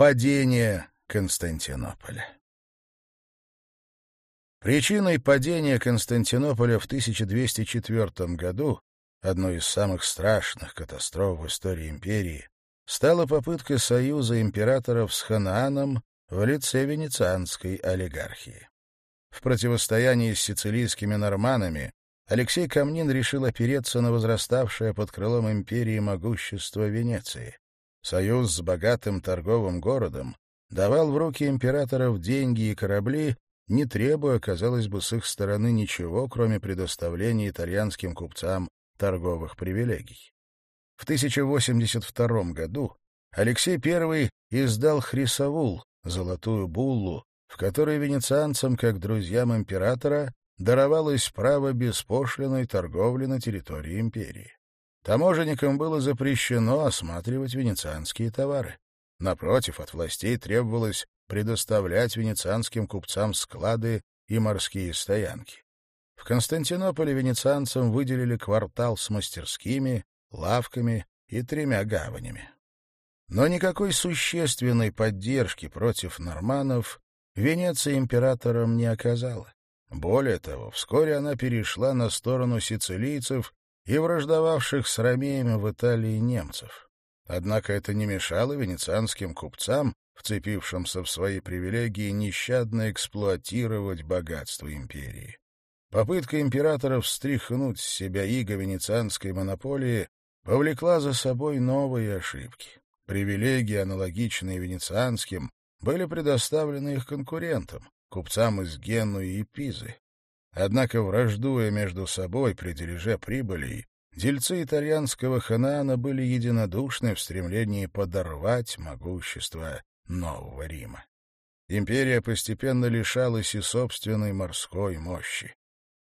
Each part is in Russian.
Падение Константинополя. Причиной падения Константинополя в 1204 году, одной из самых страшных катастроф в истории империи, стала попытка союза императоров с Ханааном в лице венецианской олигархии. В противостоянии с сицилийскими норманами Алексей Камнин решил опереться на возраставшее под крылом империи могущество Венеции. Союз с богатым торговым городом давал в руки императоров деньги и корабли, не требуя, казалось бы, с их стороны ничего, кроме предоставления итальянским купцам торговых привилегий. В 1082 году Алексей I издал Хрисовул, золотую буллу, в которой венецианцам, как друзьям императора, даровалось право беспошлиной торговли на территории империи. Таможенникам было запрещено осматривать венецианские товары. Напротив, от властей требовалось предоставлять венецианским купцам склады и морские стоянки. В Константинополе венецианцам выделили квартал с мастерскими, лавками и тремя гаванями. Но никакой существенной поддержки против норманов Венеция императором не оказала. Более того, вскоре она перешла на сторону сицилийцев и враждовавших с ромеями в Италии немцев. Однако это не мешало венецианским купцам, вцепившимся в свои привилегии, нещадно эксплуатировать богатство империи. Попытка императоров стряхнуть с себя иго венецианской монополии повлекла за собой новые ошибки. Привилегии, аналогичные венецианским, были предоставлены их конкурентам, купцам из Генуи и Пизы. Однако, враждуя между собой при дележе прибыли, дельцы итальянского ханаана были единодушны в стремлении подорвать могущество Нового Рима. Империя постепенно лишалась и собственной морской мощи.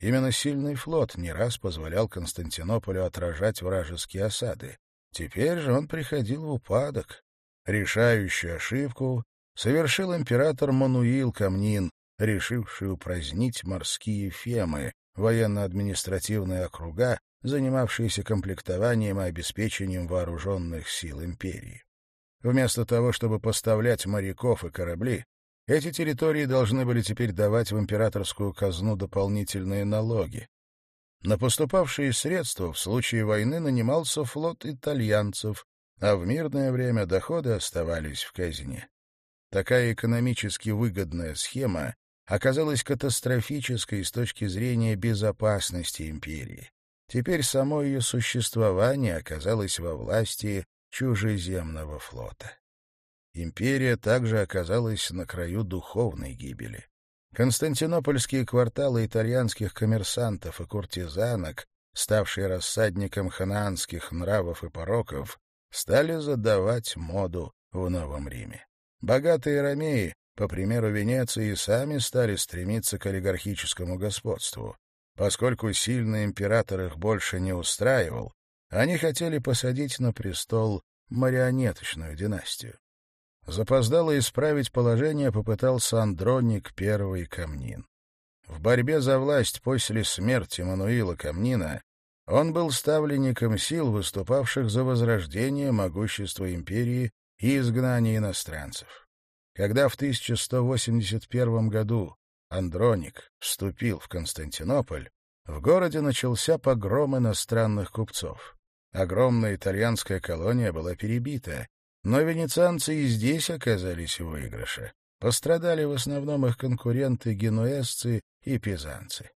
Именно сильный флот не раз позволял Константинополю отражать вражеские осады. Теперь же он приходил в упадок. Решающую ошибку совершил император Мануил Камнин, решивший упразднить морские фемы, военно-административные округа, занимавшиеся комплектованием и обеспечением вооруженных сил империи. Вместо того, чтобы поставлять моряков и корабли, эти территории должны были теперь давать в императорскую казну дополнительные налоги. На поступавшие средства в случае войны нанимался флот итальянцев, а в мирное время доходы оставались в казне. Такая экономически выгодная схема оказалась катастрофической с точки зрения безопасности империи. Теперь само ее существование оказалось во власти чужеземного флота. Империя также оказалась на краю духовной гибели. Константинопольские кварталы итальянских коммерсантов и куртизанок, ставшие рассадником ханаанских нравов и пороков, стали задавать моду в Новом Риме. Богатые ромеи, по примеру Венеции, сами стали стремиться к олигархическому господству. Поскольку сильный император их больше не устраивал, они хотели посадить на престол марионеточную династию. Запоздало исправить положение попытался Андроник I Камнин. В борьбе за власть после смерти Мануила Камнина он был ставленником сил, выступавших за возрождение могущества империи и изгнание иностранцев. Когда в 1181 году Андроник вступил в Константинополь, в городе начался погром иностранных купцов. Огромная итальянская колония была перебита, но венецианцы и здесь оказались в выигрыше. Пострадали в основном их конкуренты генуэзцы и пизанцы.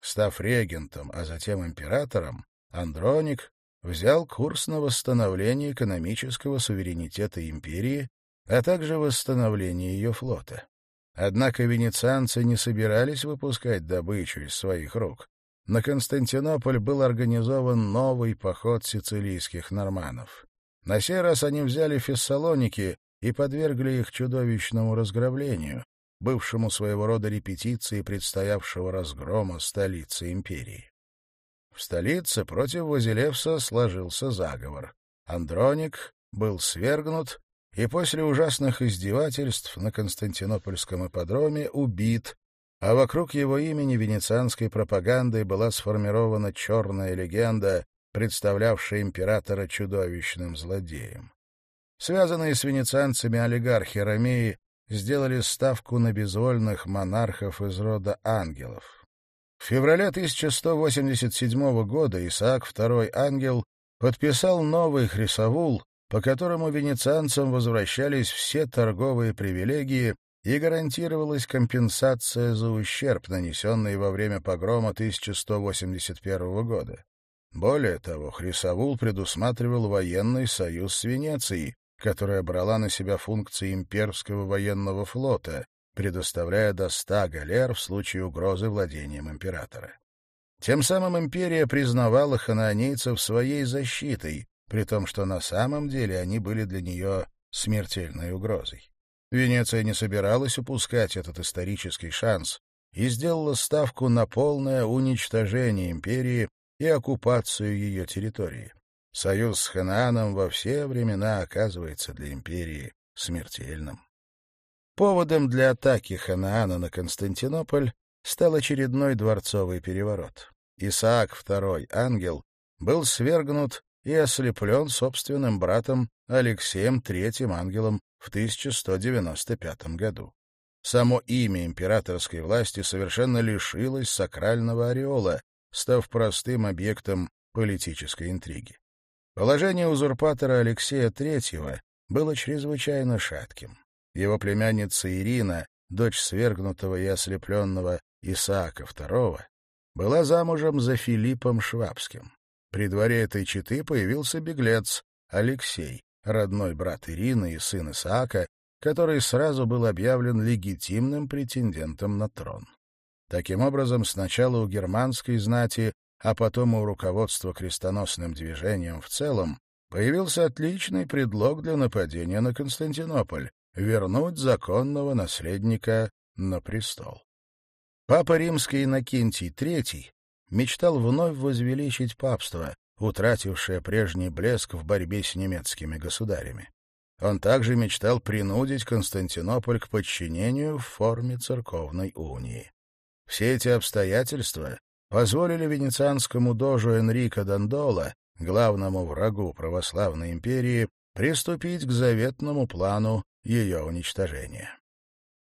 Став регентом, а затем императором, Андроник взял курс на восстановление экономического суверенитета империи а также восстановление ее флота. Однако венецианцы не собирались выпускать добычу из своих рук. На Константинополь был организован новый поход сицилийских норманов. На сей раз они взяли фессалоники и подвергли их чудовищному разграблению, бывшему своего рода репетиции предстоявшего разгрома столицы империи. В столице против Вазилевса сложился заговор. Андроник был свергнут, и после ужасных издевательств на Константинопольском ипподроме убит, а вокруг его имени венецианской пропагандой была сформирована черная легенда, представлявшая императора чудовищным злодеем. Связанные с венецианцами олигархи Ромеи сделали ставку на безвольных монархов из рода ангелов. В феврале 1187 года Исаак II Ангел подписал новый Хрисовул, по которому венецианцам возвращались все торговые привилегии и гарантировалась компенсация за ущерб, нанесенный во время погрома 1181 года. Более того, Хрисавул предусматривал военный союз с Венецией, которая брала на себя функции имперского военного флота, предоставляя до ста галер в случае угрозы владением императора. Тем самым империя признавала хананейцев своей защитой, при том, что на самом деле они были для нее смертельной угрозой. Венеция не собиралась упускать этот исторический шанс и сделала ставку на полное уничтожение империи и оккупацию ее территории. Союз с Ханааном во все времена оказывается для империи смертельным. Поводом для атаки Ханаана на Константинополь стал очередной дворцовый переворот. Исаак II, ангел, был свергнут и ослеплен собственным братом Алексеем III Ангелом в 1195 году. Само имя императорской власти совершенно лишилось сакрального ореола, став простым объектом политической интриги. Положение узурпатора Алексея III было чрезвычайно шатким. Его племянница Ирина, дочь свергнутого и ослепленного Исаака II, была замужем за Филиппом Швабским. При дворе этой четы появился беглец Алексей, родной брат Ирины и сын Исаака, который сразу был объявлен легитимным претендентом на трон. Таким образом, сначала у германской знати, а потом у руководства крестоносным движением в целом, появился отличный предлог для нападения на Константинополь — вернуть законного наследника на престол. Папа римский Иннокентий III мечтал вновь возвеличить папство, утратившее прежний блеск в борьбе с немецкими государями. Он также мечтал принудить Константинополь к подчинению в форме церковной унии. Все эти обстоятельства позволили венецианскому дожу Энрико Дандола, главному врагу православной империи, приступить к заветному плану ее уничтожения.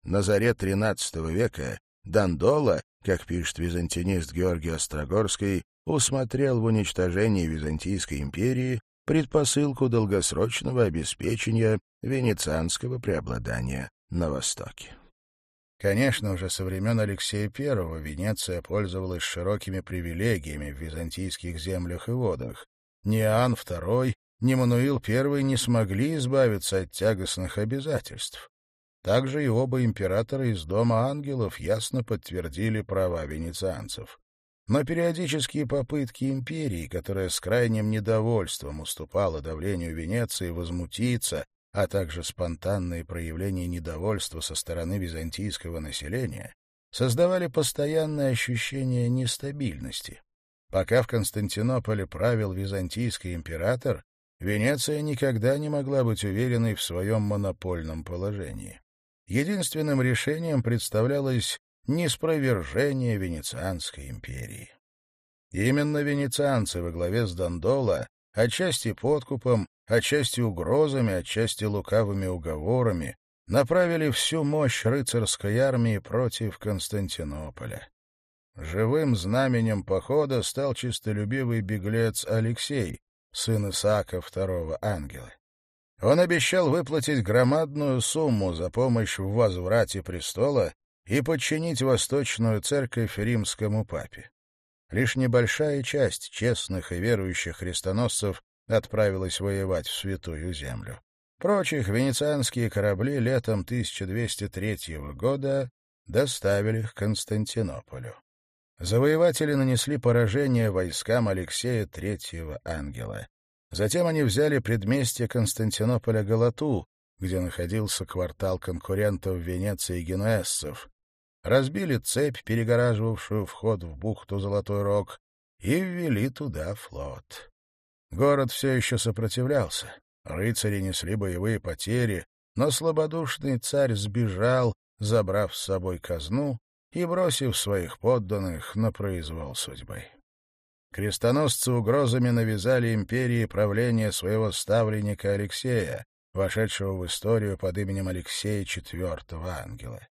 На заре XIII века Дандола как пишет византинист Георгий Острогорский, усмотрел в уничтожении Византийской империи предпосылку долгосрочного обеспечения венецианского преобладания на Востоке. Конечно уже со времен Алексея I Венеция пользовалась широкими привилегиями в византийских землях и водах. Ни Иоанн II, ни Мануил I не смогли избавиться от тягостных обязательств. Также и оба императора из Дома ангелов ясно подтвердили права венецианцев. Но периодические попытки империи, которая с крайним недовольством уступала давлению Венеции возмутиться, а также спонтанные проявления недовольства со стороны византийского населения, создавали постоянное ощущение нестабильности. Пока в Константинополе правил византийский император, Венеция никогда не могла быть уверенной в своем монопольном положении единственным решением представлялось неспровержение Венецианской империи. Именно венецианцы во главе с Дандола, отчасти подкупом, отчасти угрозами, отчасти лукавыми уговорами, направили всю мощь рыцарской армии против Константинополя. Живым знаменем похода стал чистолюбивый беглец Алексей, сын Исаака II Ангела. Он обещал выплатить громадную сумму за помощь в возврате престола и подчинить Восточную Церковь римскому папе. Лишь небольшая часть честных и верующих христоносцев отправилась воевать в Святую Землю. Прочих венецианские корабли летом 1203 года доставили к Константинополю. Завоеватели нанесли поражение войскам Алексея Третьего Ангела. Затем они взяли предместье Константинополя Галату, где находился квартал конкурентов Венеции и генуэзцев, разбили цепь, перегораживавшую вход в бухту Золотой Рог, и ввели туда флот. Город все еще сопротивлялся, рыцари несли боевые потери, но слабодушный царь сбежал, забрав с собой казну и бросив своих подданных на произвол судьбы. Крестоносцы угрозами навязали империи правление своего ставленника Алексея, вошедшего в историю под именем Алексея IV Ангела.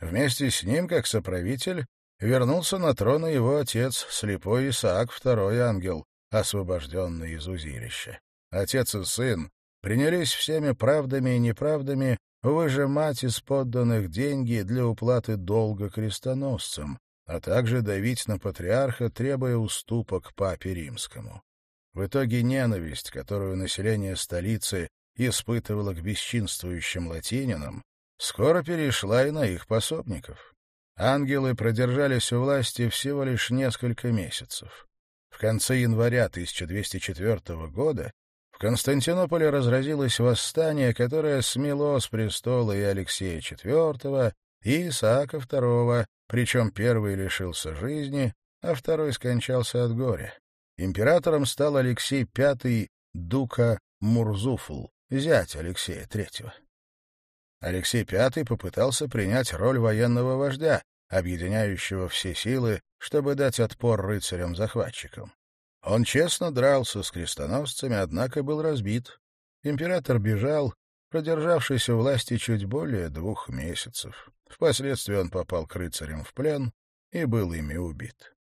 Вместе с ним, как соправитель, вернулся на трон его отец, слепой Исаак II Ангел, освобожденный из узилища. Отец и сын принялись всеми правдами и неправдами выжимать из подданных деньги для уплаты долга крестоносцам, а также давить на патриарха, требуя уступок папе римскому. В итоге ненависть, которую население столицы испытывало к бесчинствующим латининам, скоро перешла и на их пособников. Ангелы продержались у власти всего лишь несколько месяцев. В конце января 1204 года в Константинополе разразилось восстание, которое смело с престола и Алексея IV, и Исаака II, причем первый лишился жизни, а второй скончался от горя. Императором стал Алексей V Дука Мурзуфл, зять Алексея III. Алексей V попытался принять роль военного вождя, объединяющего все силы, чтобы дать отпор рыцарям-захватчикам. Он честно дрался с крестоносцами, однако был разбит. Император бежал, продержавшийся у власти чуть более двух месяцев. Впоследствии он попал к рыцарям в плен и был ими убит.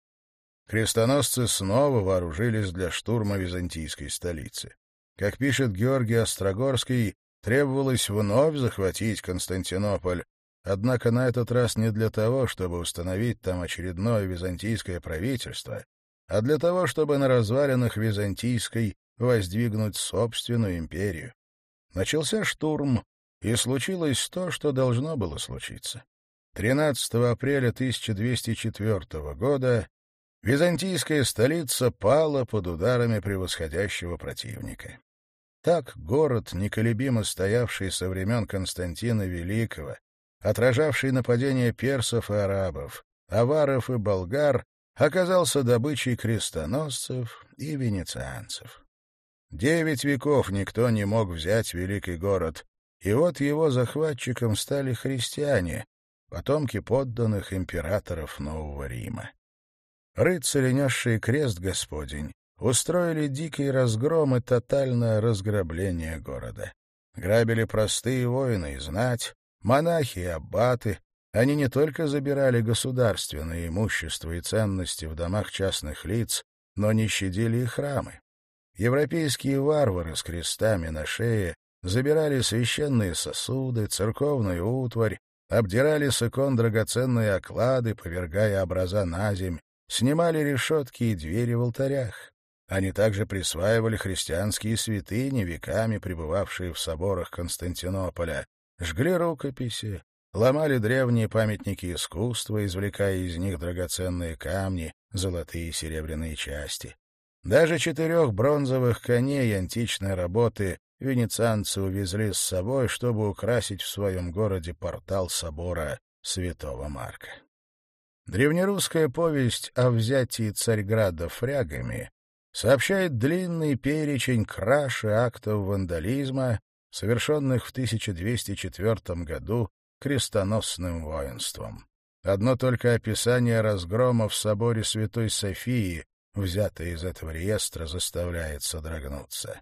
Крестоносцы снова вооружились для штурма византийской столицы. Как пишет Георгий Острогорский, требовалось вновь захватить Константинополь, однако на этот раз не для того, чтобы установить там очередное византийское правительство, а для того, чтобы на развалинах византийской воздвигнуть собственную империю. Начался штурм, и случилось то, что должно было случиться. 13 апреля 1204 года византийская столица пала под ударами превосходящего противника. Так город, неколебимо стоявший со времен Константина Великого, отражавший нападения персов и арабов, аваров и болгар, оказался добычей крестоносцев и венецианцев. Девять веков никто не мог взять великий город, и вот его захватчиком стали христиане, потомки подданных императоров Нового Рима. Рыцари, несшие крест Господень, устроили дикий разгром и тотальное разграбление города. Грабили простые воины и знать, монахи и аббаты. Они не только забирали государственное имущество и ценности в домах частных лиц, но не щадили и храмы. Европейские варвары с крестами на шее забирали священные сосуды, церковную утварь, обдирали с икон драгоценные оклады, повергая образа на земь, снимали решетки и двери в алтарях. Они также присваивали христианские святыни, веками пребывавшие в соборах Константинополя, жгли рукописи, ломали древние памятники искусства, извлекая из них драгоценные камни, золотые и серебряные части. Даже четырех бронзовых коней античной работы венецианцы увезли с собой, чтобы украсить в своем городе портал собора святого Марка. Древнерусская повесть о взятии Царьграда фрягами сообщает длинный перечень краж актов вандализма, совершенных в 1204 году крестоносным воинством. Одно только описание разгрома в соборе Святой Софии взятое из этого реестра, заставляет содрогнуться.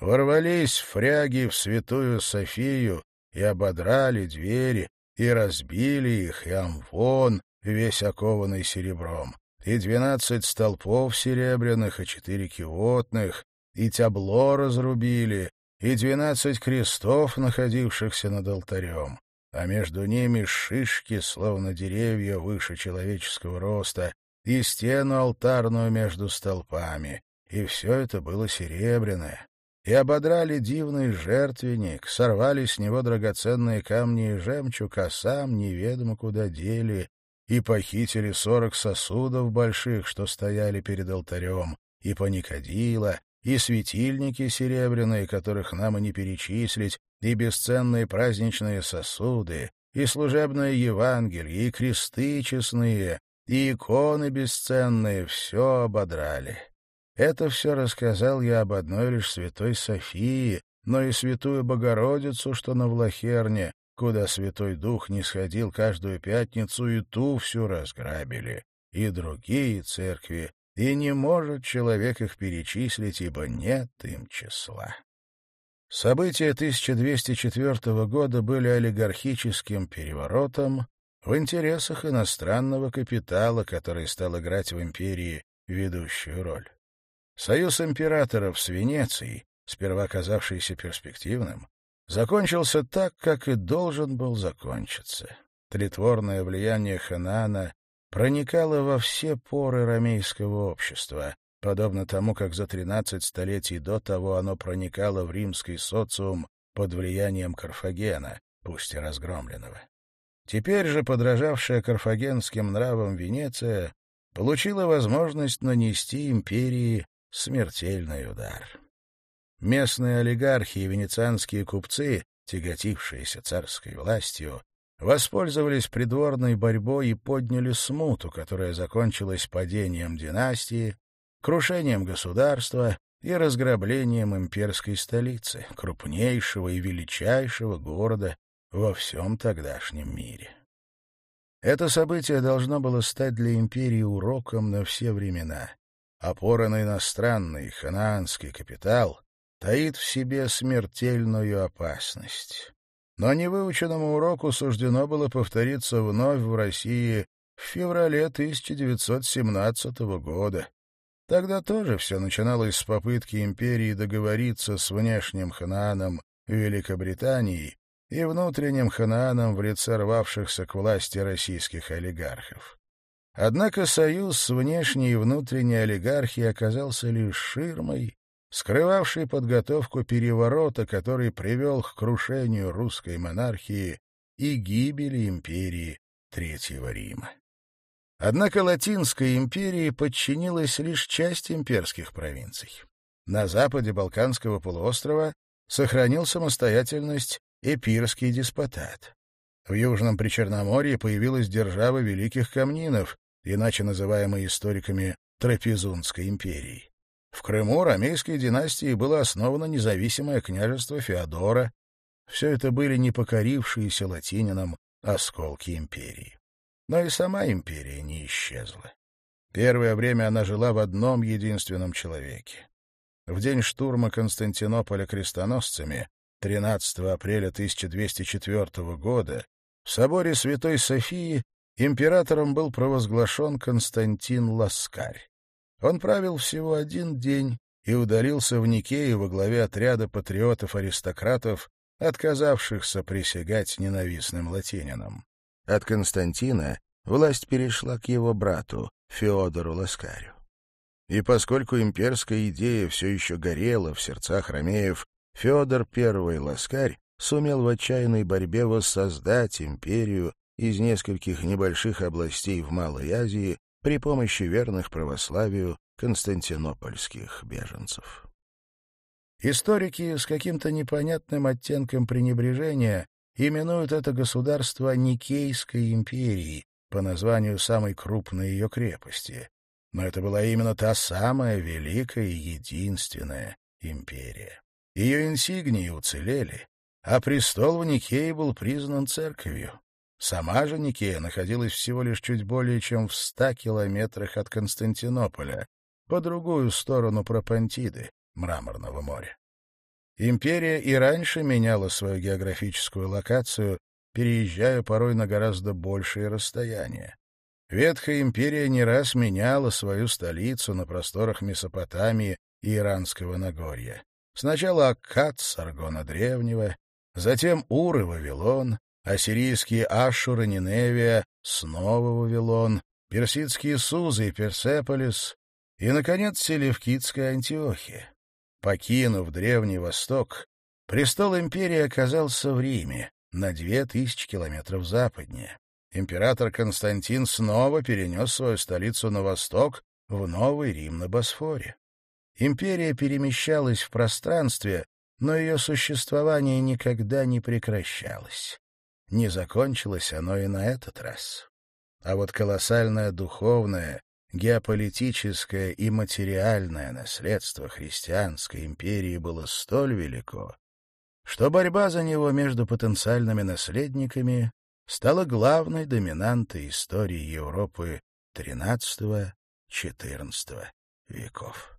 Ворвались фряги в Святую Софию и ободрали двери, и разбили их, и амвон, весь окованный серебром, и двенадцать столпов серебряных, и четыре кивотных, и тябло разрубили, и двенадцать крестов, находившихся над алтарем, а между ними шишки, словно деревья выше человеческого роста, и стену алтарную между столпами, и все это было серебряное. И ободрали дивный жертвенник, сорвали с него драгоценные камни и жемчуг, а сам неведомо куда дели, и похитили сорок сосудов больших, что стояли перед алтарем, и паникодила, и светильники серебряные, которых нам и не перечислить, и бесценные праздничные сосуды, и служебное Евангелие, и кресты честные, и иконы бесценные все ободрали. Это все рассказал я об одной лишь святой Софии, но и святую Богородицу, что на Влахерне, куда Святой Дух не сходил каждую пятницу, и ту всю разграбили, и другие церкви, и не может человек их перечислить, ибо нет им числа. События 1204 года были олигархическим переворотом, в интересах иностранного капитала, который стал играть в империи ведущую роль. Союз императоров с Венецией, сперва казавшийся перспективным, закончился так, как и должен был закончиться. Тлетворное влияние Ханаана проникало во все поры ромейского общества, подобно тому, как за 13 столетий до того оно проникало в римский социум под влиянием Карфагена, пусть и разгромленного. Теперь же подражавшая карфагенским нравам Венеция получила возможность нанести империи смертельный удар. Местные олигархи и венецианские купцы, тяготившиеся царской властью, воспользовались придворной борьбой и подняли смуту, которая закончилась падением династии, крушением государства и разграблением имперской столицы, крупнейшего и величайшего города во всем тогдашнем мире. Это событие должно было стать для империи уроком на все времена. Опора на иностранный ханаанский капитал таит в себе смертельную опасность. Но невыученному уроку суждено было повториться вновь в России в феврале 1917 года. Тогда тоже все начиналось с попытки империи договориться с внешним ханааном Великобритании и внутренним ханааном в лице рвавшихся к власти российских олигархов. Однако союз с внешней и внутренней олигархией оказался лишь ширмой, скрывавшей подготовку переворота, который привел к крушению русской монархии и гибели империи Третьего Рима. Однако Латинской империи подчинилась лишь часть имперских провинций. На западе Балканского полуострова сохранил самостоятельность эпирский деспотат. В Южном Причерноморье появилась держава Великих Камнинов, иначе называемая историками Трапезунской империей. В Крыму ромейской династии было основано независимое княжество Феодора. Все это были не покорившиеся латининам осколки империи. Но и сама империя не исчезла. Первое время она жила в одном единственном человеке. В день штурма Константинополя крестоносцами 13 апреля 1204 года в соборе Святой Софии императором был провозглашен Константин Ласкарь. Он правил всего один день и удалился в Никею во главе отряда патриотов-аристократов, отказавшихся присягать ненавистным латининам. От Константина власть перешла к его брату, Феодору Ласкарю. И поскольку имперская идея все еще горела в сердцах ромеев Федор I Ласкарь сумел в отчаянной борьбе воссоздать империю из нескольких небольших областей в Малой Азии при помощи верных православию константинопольских беженцев. Историки с каким-то непонятным оттенком пренебрежения именуют это государство Никейской империей по названию самой крупной ее крепости. Но это была именно та самая великая и единственная империя. Ее инсигнии уцелели, а престол в Никее был признан церковью. Сама же Никея находилась всего лишь чуть более чем в ста километрах от Константинополя, по другую сторону Пропантиды, Мраморного моря. Империя и раньше меняла свою географическую локацию, переезжая порой на гораздо большие расстояния. Ветхая империя не раз меняла свою столицу на просторах Месопотамии и Иранского Нагорья. Сначала Аккад Саргона Древнего, затем Ур и Вавилон, ассирийские Ашур и Ниневия, снова Вавилон, персидские Сузы и Персеполис, и, наконец, Селевкидская Антиохия. Покинув Древний Восток, престол империи оказался в Риме, на две тысячи километров западнее. Император Константин снова перенес свою столицу на восток, в Новый Рим на Босфоре. Империя перемещалась в пространстве, но ее существование никогда не прекращалось. Не закончилось оно и на этот раз. А вот колоссальное духовное, геополитическое и материальное наследство христианской империи было столь велико, что борьба за него между потенциальными наследниками стала главной доминантой истории Европы XIII-XIV веков.